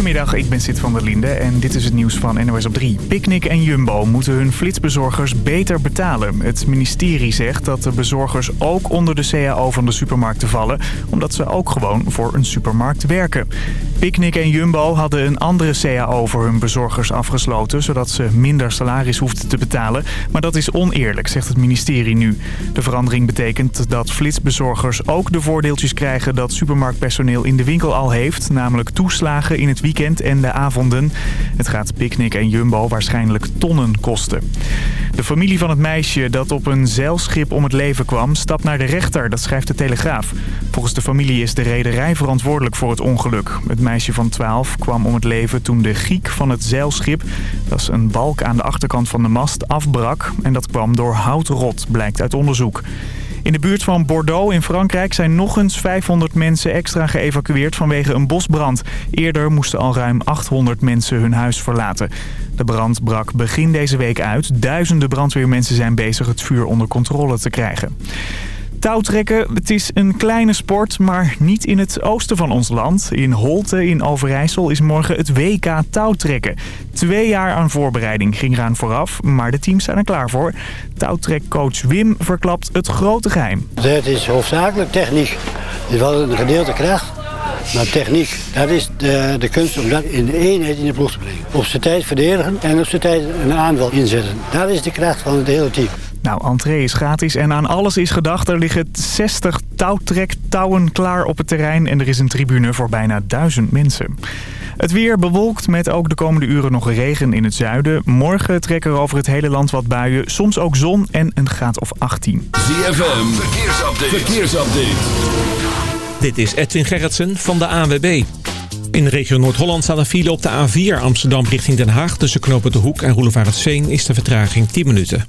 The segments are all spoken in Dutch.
Goedemiddag, ik ben Sid van der Linde en dit is het nieuws van NOS op 3. Picnic en Jumbo moeten hun flitsbezorgers beter betalen. Het ministerie zegt dat de bezorgers ook onder de CAO van de supermarkten vallen... omdat ze ook gewoon voor een supermarkt werken. Picnic en Jumbo hadden een andere CAO voor hun bezorgers afgesloten... zodat ze minder salaris hoefden te betalen. Maar dat is oneerlijk, zegt het ministerie nu. De verandering betekent dat flitsbezorgers ook de voordeeltjes krijgen... dat supermarktpersoneel in de winkel al heeft, namelijk toeslagen in het weekend en de avonden. Het gaat Picnic en Jumbo waarschijnlijk tonnen kosten. De familie van het meisje dat op een zeilschip om het leven kwam... stapt naar de rechter, dat schrijft de Telegraaf. Volgens de familie is de rederij verantwoordelijk voor het ongeluk. Het meisje van 12 kwam om het leven toen de giek van het zeilschip... dat is een balk aan de achterkant van de mast, afbrak. En dat kwam door houtrot, blijkt uit onderzoek. In de buurt van Bordeaux in Frankrijk zijn nog eens 500 mensen extra geëvacueerd vanwege een bosbrand. Eerder moesten al ruim 800 mensen hun huis verlaten. De brand brak begin deze week uit. Duizenden brandweermensen zijn bezig het vuur onder controle te krijgen. Touwtrekken, het is een kleine sport, maar niet in het oosten van ons land. In Holte in Overijssel is morgen het WK touwtrekken. Twee jaar aan voorbereiding ging eraan vooraf, maar de teams zijn er klaar voor. Touwtrekcoach Wim verklapt het grote geheim. Het is hoofdzakelijk techniek. Het is wel een gedeelte kracht. Maar techniek, dat is de, de kunst om dat in de eenheid in de ploeg te brengen. Op zijn tijd verdedigen en op zijn tijd een aanval inzetten. Dat is de kracht van het hele team. Nou, entree is gratis en aan alles is gedacht. Er liggen 60 touwtrektouwen klaar op het terrein en er is een tribune voor bijna 1000 mensen. Het weer bewolkt met ook de komende uren nog regen in het zuiden. Morgen trekken er over het hele land wat buien. Soms ook zon en een graad of 18. ZFM, verkeersupdate. verkeersupdate. Dit is Edwin Gerritsen van de ANWB. In de regio Noord-Holland staat een file op de A4 Amsterdam richting Den Haag. Tussen knopen de Hoek en Roelevaretsveen is de vertraging 10 minuten.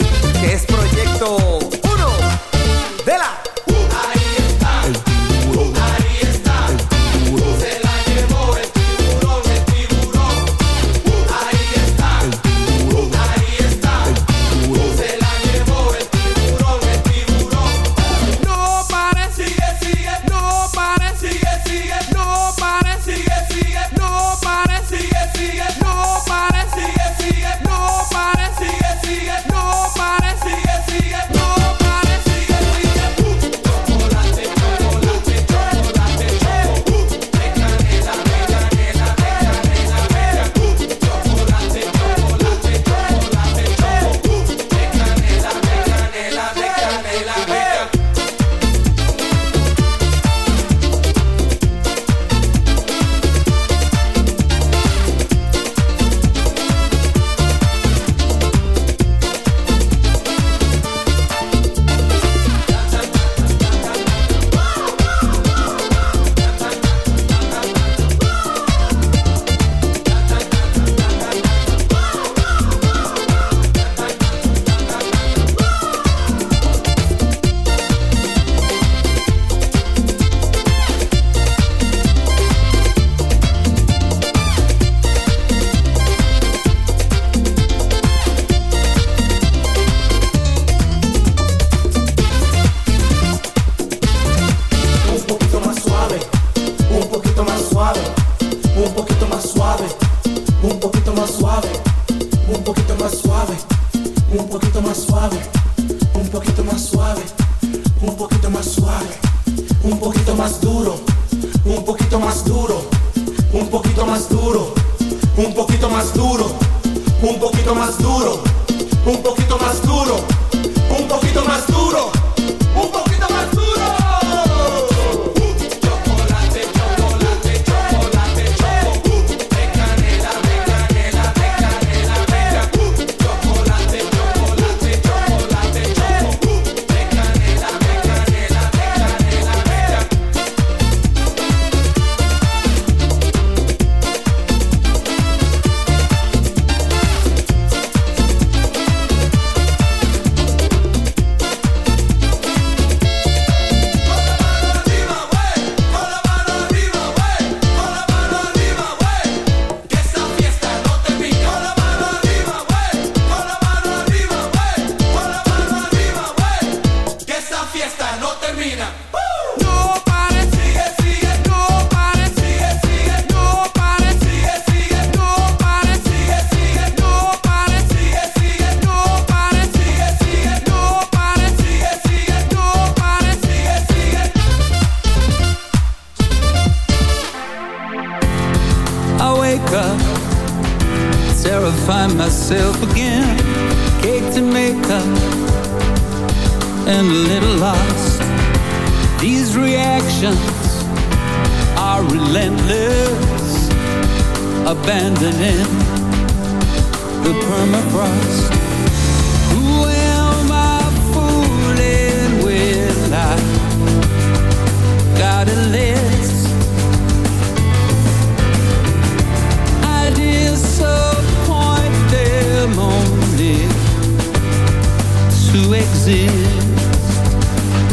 que es proyecto and a little lost. These reactions are relentless, abandoning the permafrost. Who am I fooling with? I got a list. I disappoint them only to exist.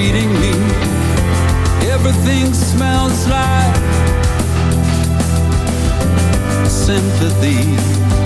treating me. Everything smells like sympathy.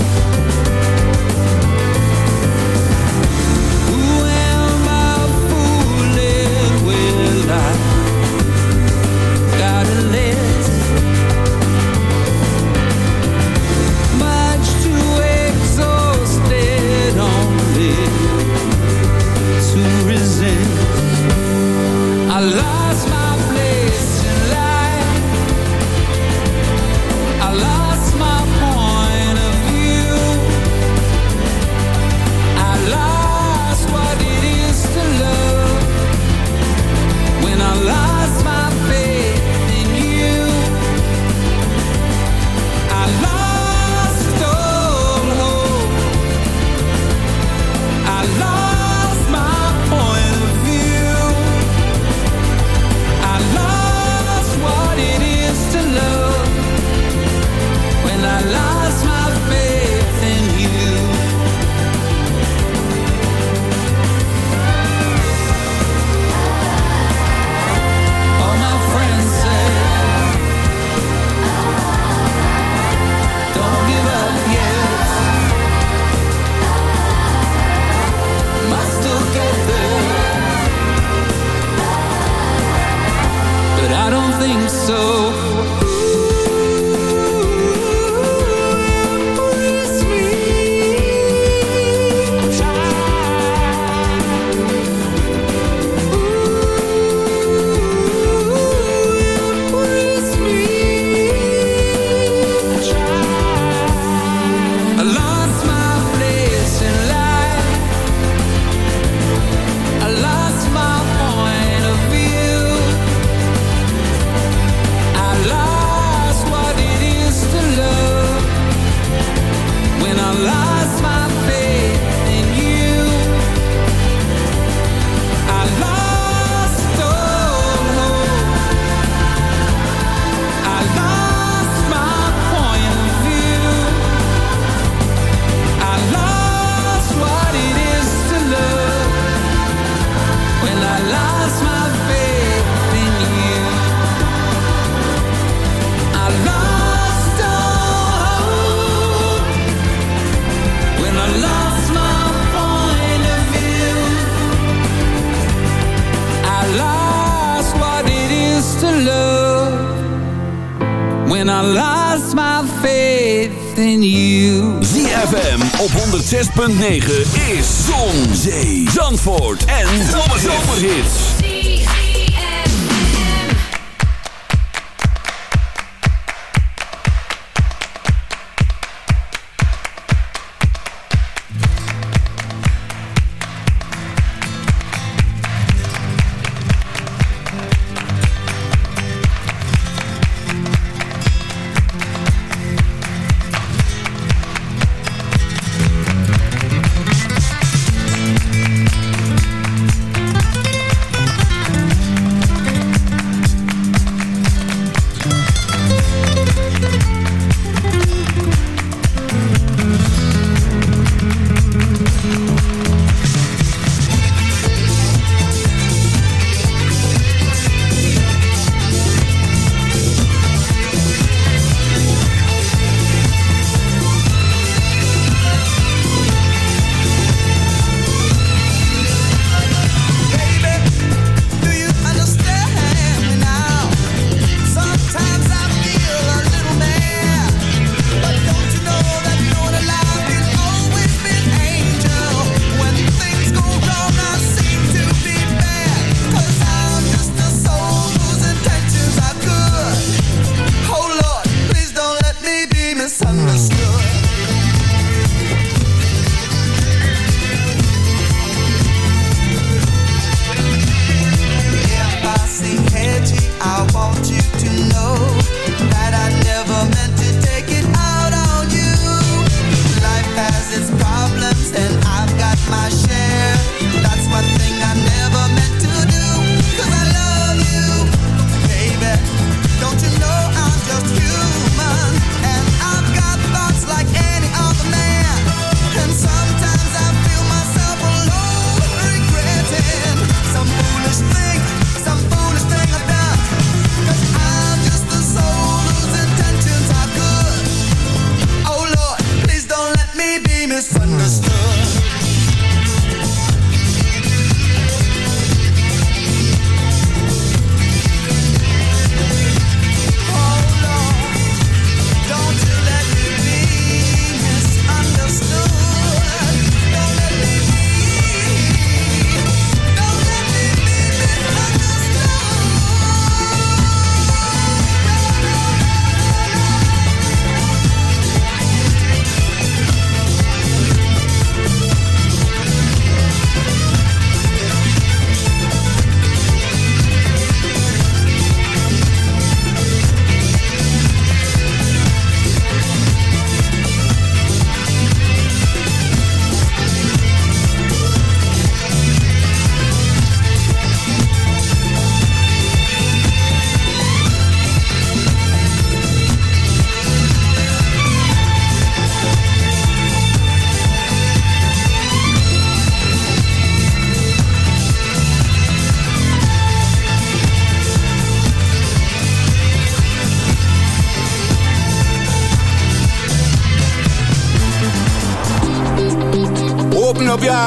I lost my faith in you. ZFM op 106.9 is Zon, Zee, Zandvoort en Zomerhits.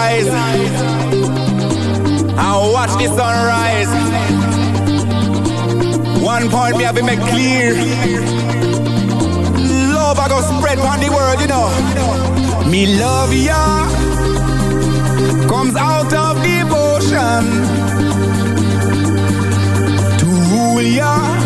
Eyes and watch the sunrise. One point me have to make clear. Love I go spread on the world, you know. Me love ya comes out of devotion to rule ya.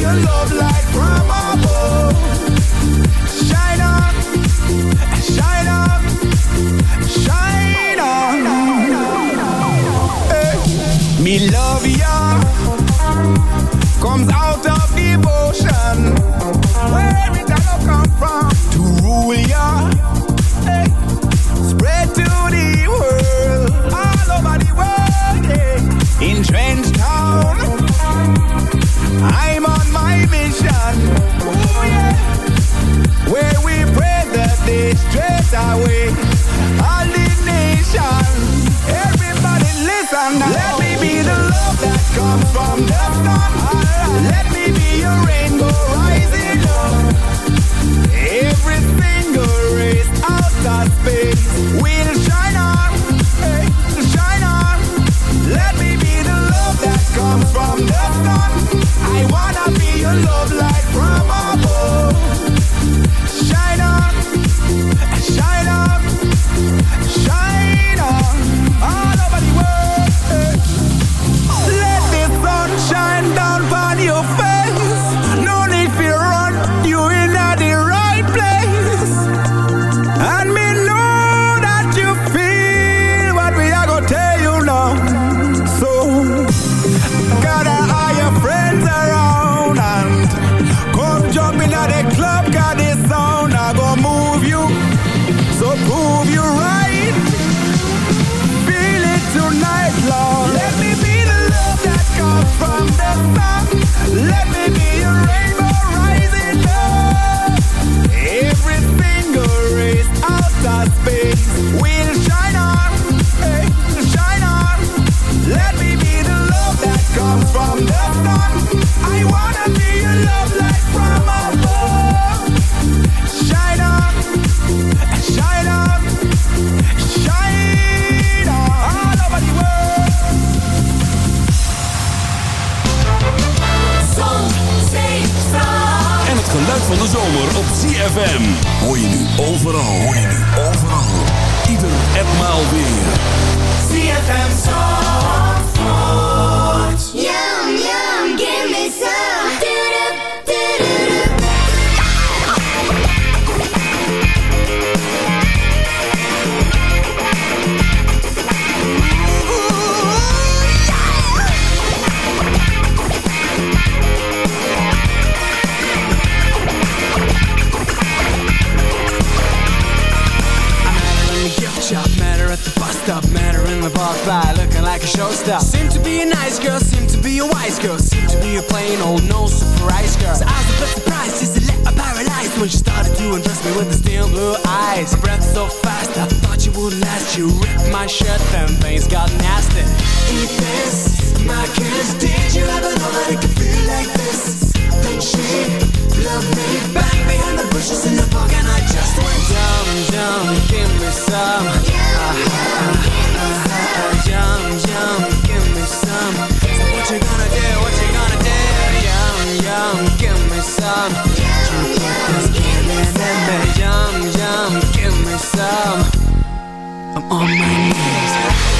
Your love light All everybody listen now. Let me be the love that comes from the sun. Let me be your rainbow rising up. Every space will Seemed to be a nice girl, seem to be a wise girl, seem to be a plain old no surprise girl. So I was a bit surprised, just a little paralyzed when she started to undress me with the steel blue eyes. Breath so fast, I thought you would last. You ripped my shirt, then things got nasty. Eat this, my kiss. Did you ever know that it could feel like this? Me back behind the bushes in the park, and I just went yum yum, give me some. Yum yum, give me some. So what you gonna do? What you gonna do? Yum yum, give me some. Yum yum, give me some. I'm on my knees.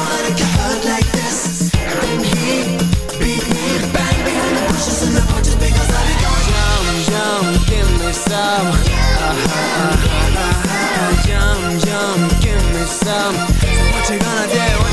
What you gonna do?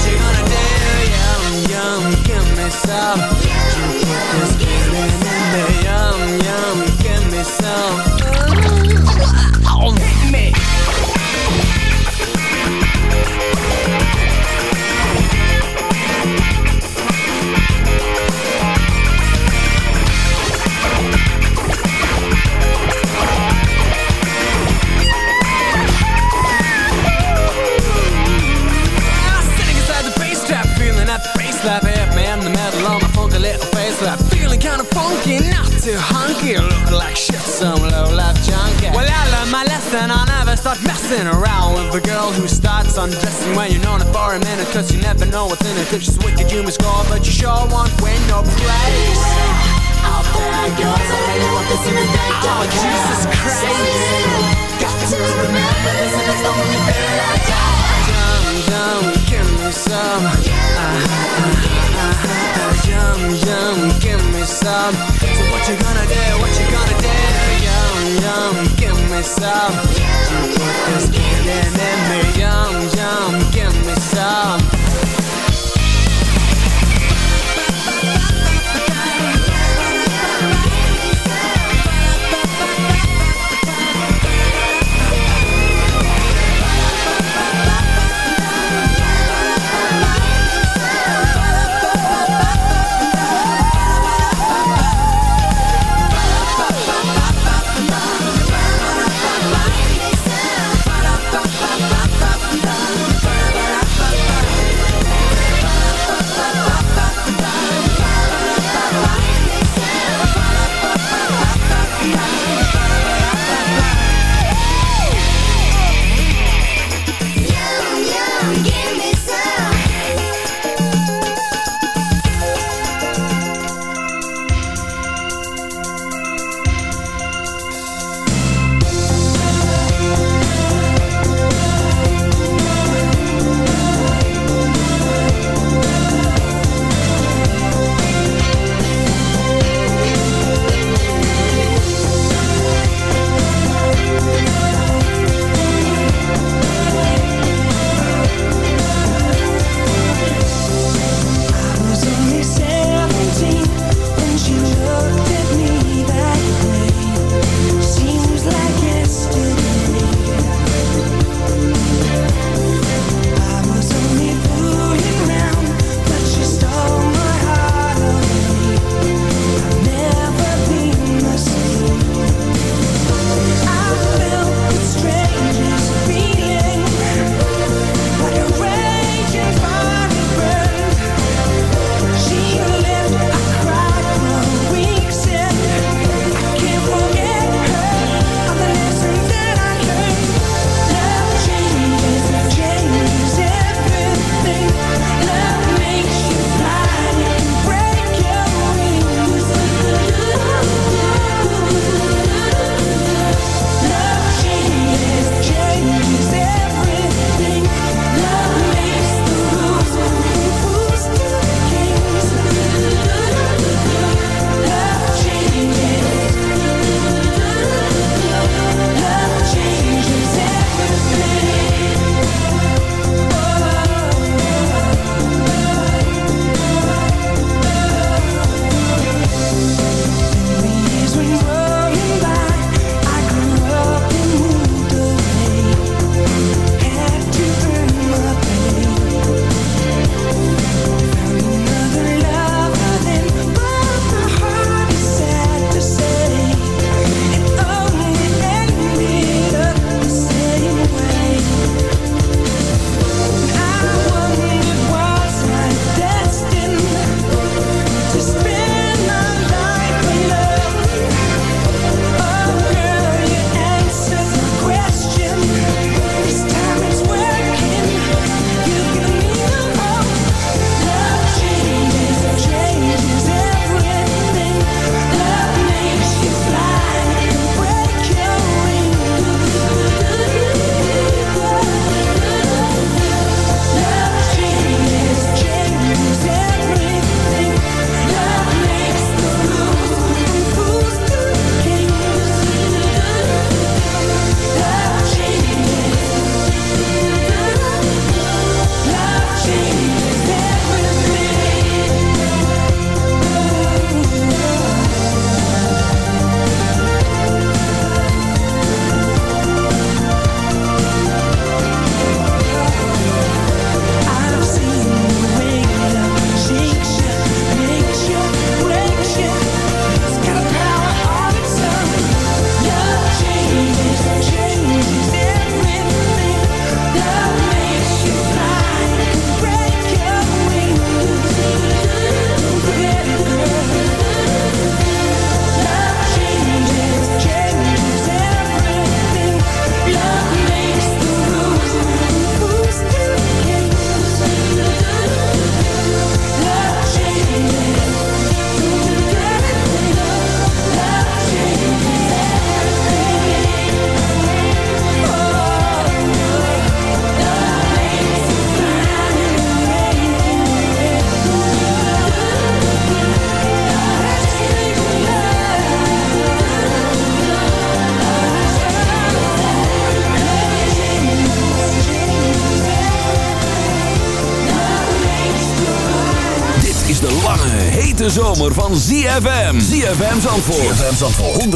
zomer van ZFM. ZFM Zandvoort. ZFM Zandvoort. 106.9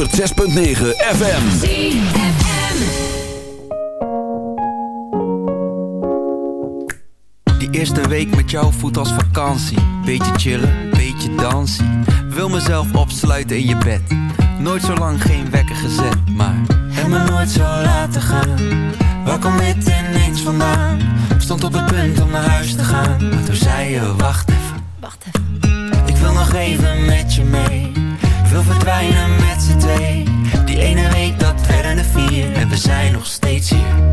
FM. ZFM. Die eerste week met jou voelt als vakantie. Beetje chillen, beetje dansen. Wil mezelf opsluiten in je bed. Nooit zo lang geen wekker gezet, maar... Heb me nooit zo laten gaan. Waar komt dit ineens vandaan? Stond op het punt om naar huis te gaan. Maar toen zei je, wacht wil nog even met je mee. Ik wil verdwijnen met z'n twee. Die ene week, dat we de vier. En we zijn nog steeds hier.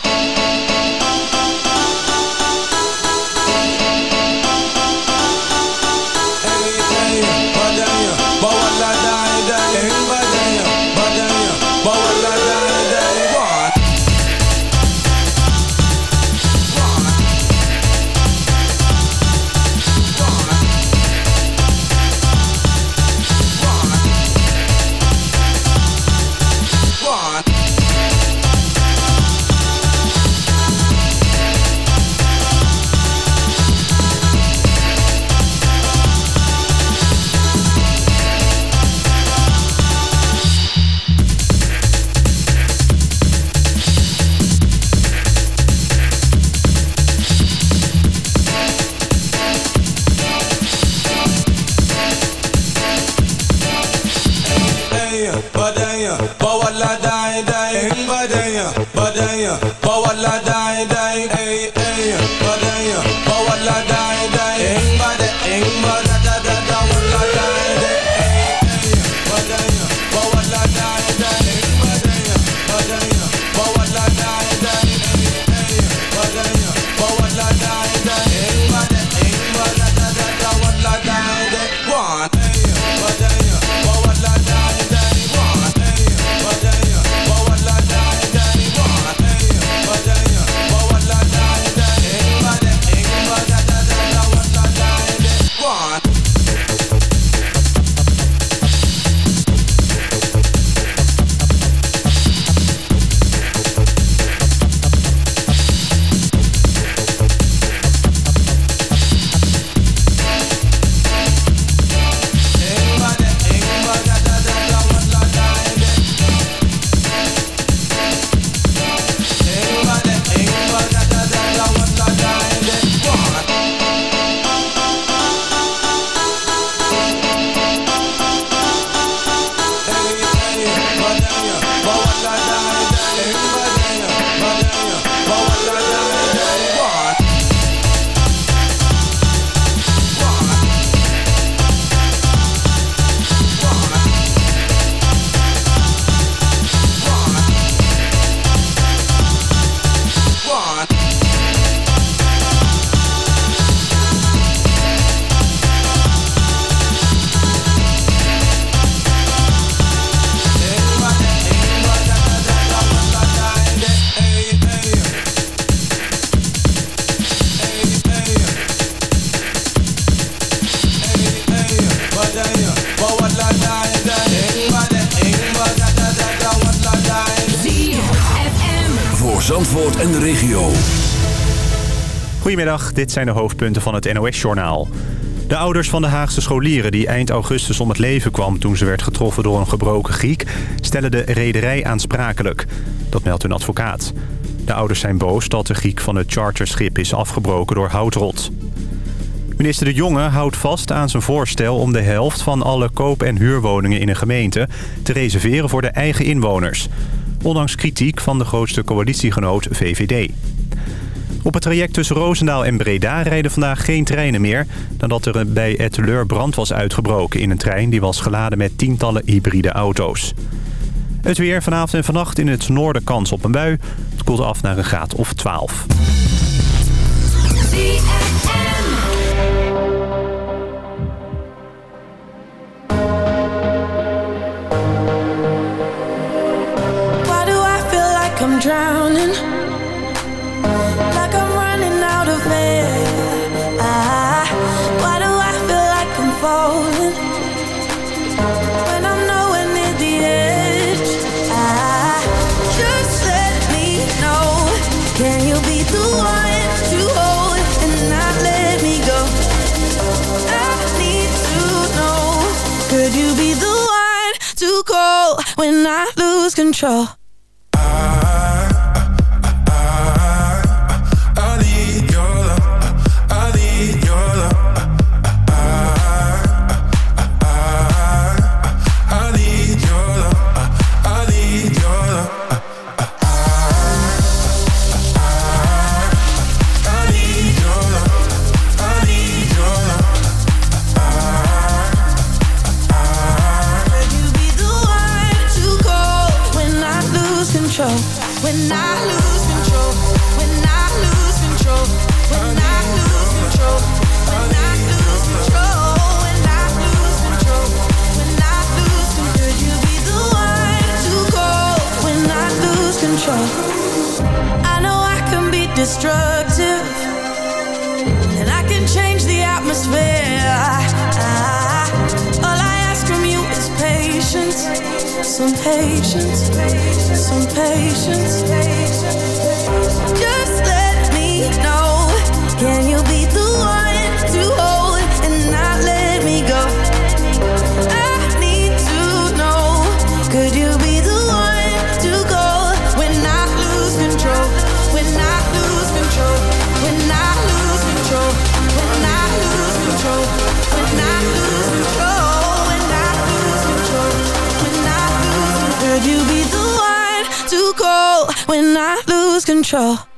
quatro. Dit zijn de hoofdpunten van het NOS-journaal. De ouders van de Haagse scholieren die eind augustus om het leven kwam... toen ze werd getroffen door een gebroken Griek... stellen de rederij aansprakelijk. Dat meldt hun advocaat. De ouders zijn boos dat de Griek van het charterschip is afgebroken door houtrot. Minister De Jonge houdt vast aan zijn voorstel om de helft van alle koop- en huurwoningen in een gemeente... te reserveren voor de eigen inwoners. Ondanks kritiek van de grootste coalitiegenoot VVD. Op het traject tussen Roosendaal en Breda rijden vandaag geen treinen meer... nadat er bij Etteleur brand was uitgebroken in een trein... die was geladen met tientallen hybride auto's. Het weer vanavond en vannacht in het noorden kans op een bui. Het koelt af naar een graad of 12. Why do I feel like I'm drowning? I lose control? Control?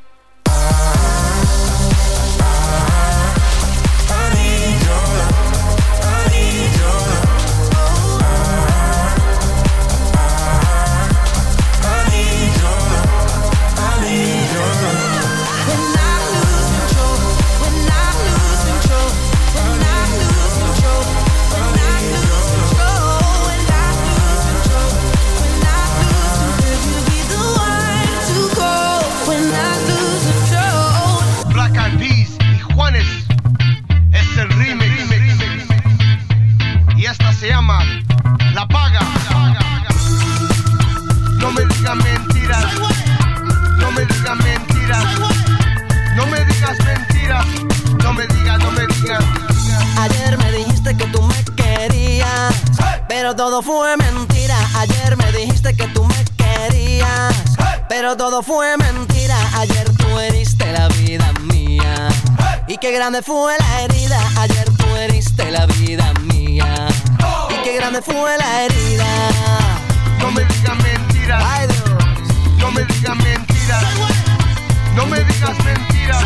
Grande fue la herida. Ayer tú heriste la vida mía. Y qué grande fue la herida. No me digas mentiras. No me digas mentiras. No me digas mentiras.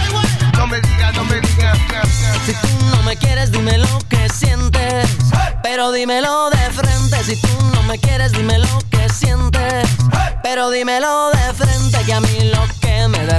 No me digas, no me digas. Si tú no me quieres, dime lo que sientes. Pero dímelo de frente. Si tú no me quieres, dime lo que sientes. Pero dímelo de frente. Que a mí lo que me da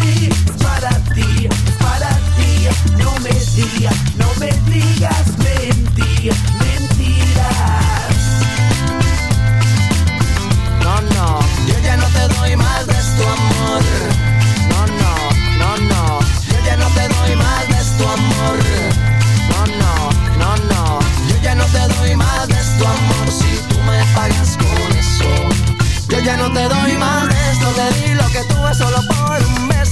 así, para ti, para ti. No me digas, no me digas mentir, mentiras. No, no, yo ya no te doy más de tu amor. No, no, no, no, yo ya no te doy más de tu amor. No, no, no, no, yo ya no te doy más de tu amor si tú me pagas con eso. Yo ya no te doy más de esto, te di lo que tuve solo por un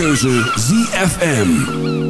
keuze ZFM.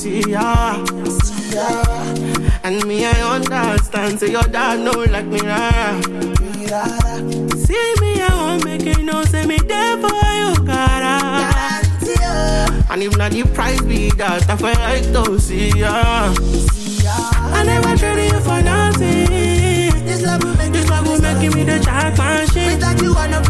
See ya. See ya. And me, I understand. Say your dad know like me, rara. See me, I won't make you know. Say me there for you, gotta. And if not the price be that, I feel like to see ya. I never traded you for nothing. This love will make, this love will make me the jackpot shit. Without you, I'm not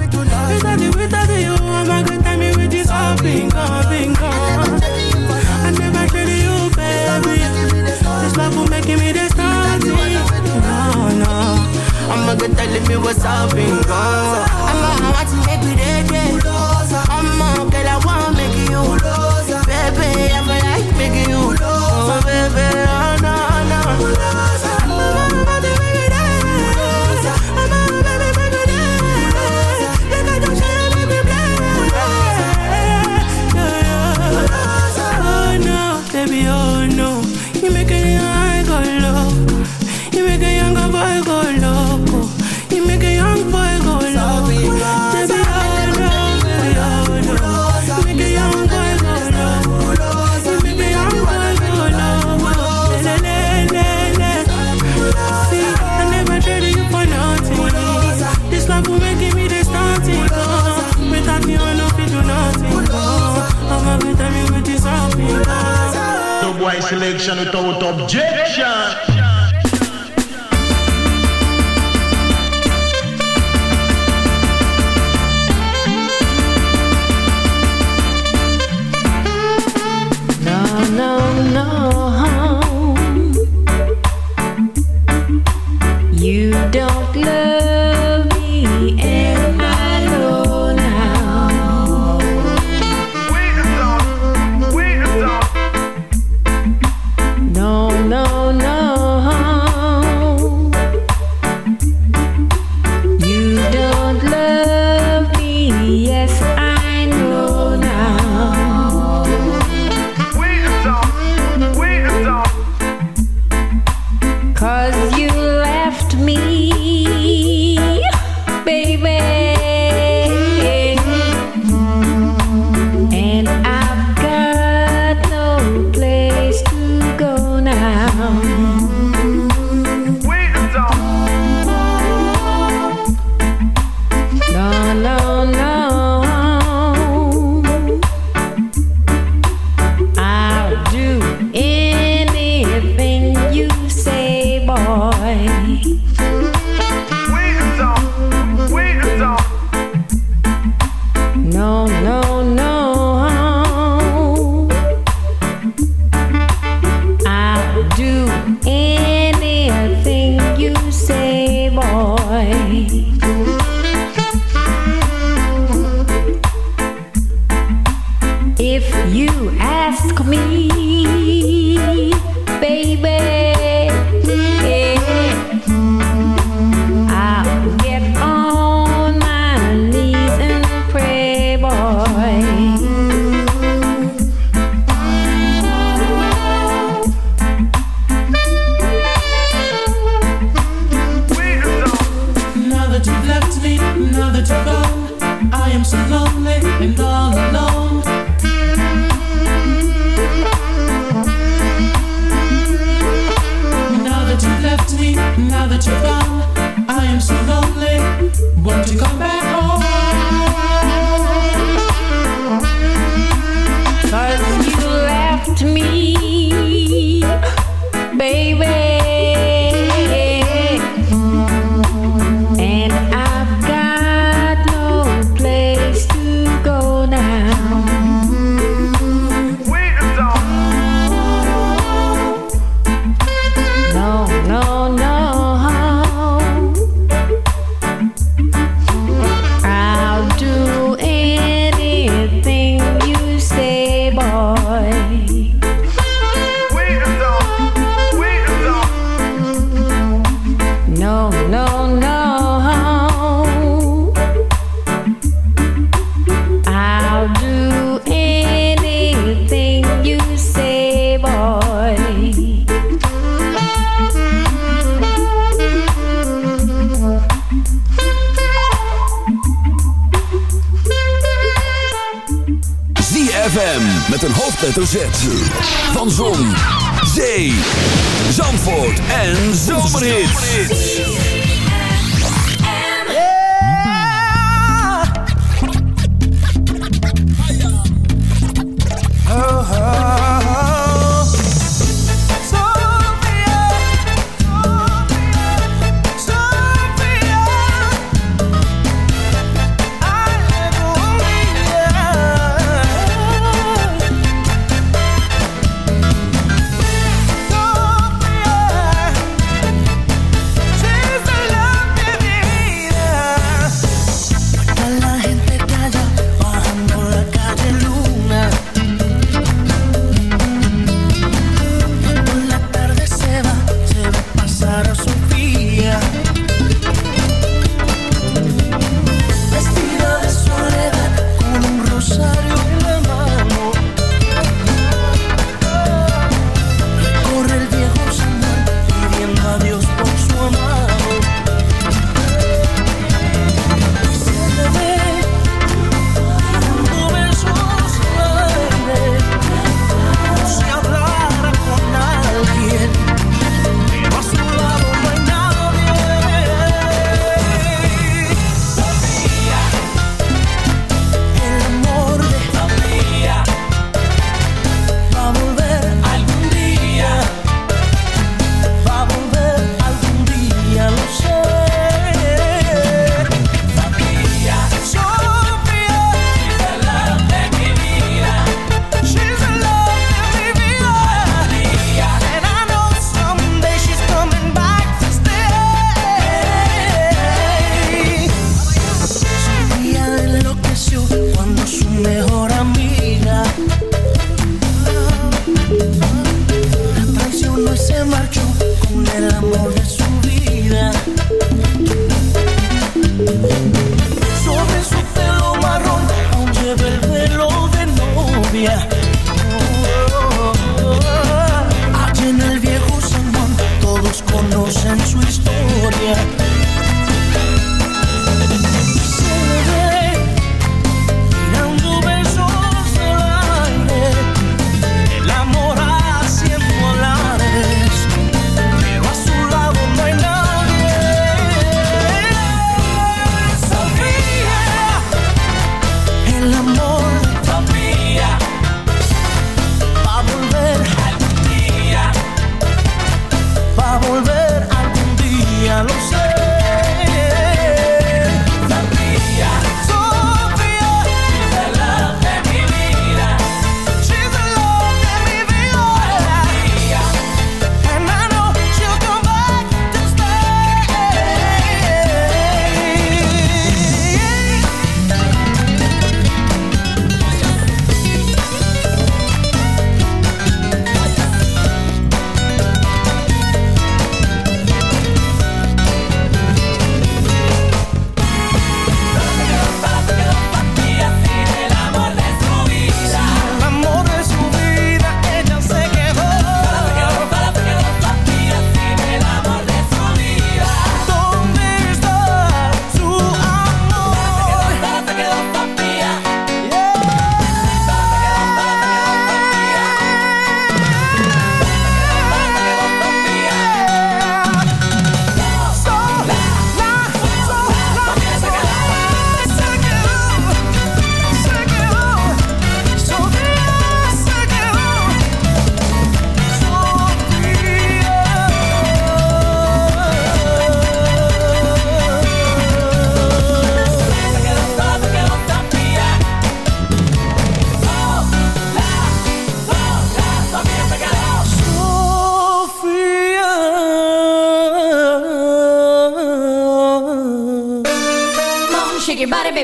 feel what's up and go. I'm on my watch make you dead, yeah. I'm on, girl, I wanna make you. Baby, I feel like make you. Without objection. hoofdletter Z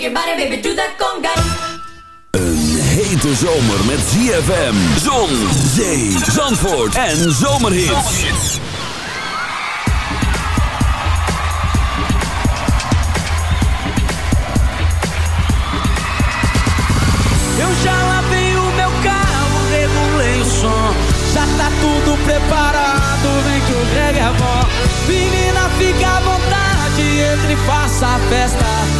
Shake your body, baby, do that conga. Een hete zomer met ZFM, zon, zee, zandvoort en zomerhits. Eu já lavei o meu carro, regulei o som. Já tá tudo preparado, vem que o reggae é bom. Menina, fica à vontade, entre e faça a festa.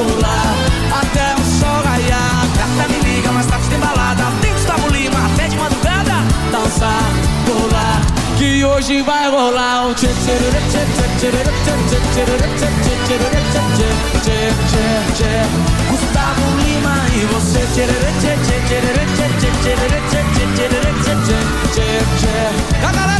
Até o sol raiar Gata, me liga, mas tarde tem balada Tem Gustavo Lima, até de madrugada Dançar, pular, que hoje vai rolar tchê tchê tchê tchê tchê tchê tchê tchê tchê Gustavo Lima e você tchê tchê tchê tchê tchê tchê tchê tchê tchê tchê tchê tchê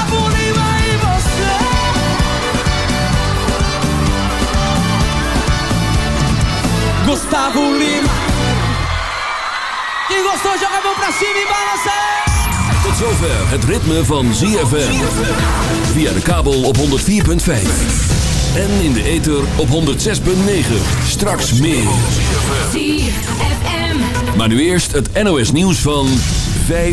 Gustavo Lima Quem gostou joga a mão pra cima e balança Tot zover het ritme van ZFM. Via de kabel op 104.5. En in de ether op 106.9. Straks meer. ZFM. Maar nu eerst het NOS nieuws van 5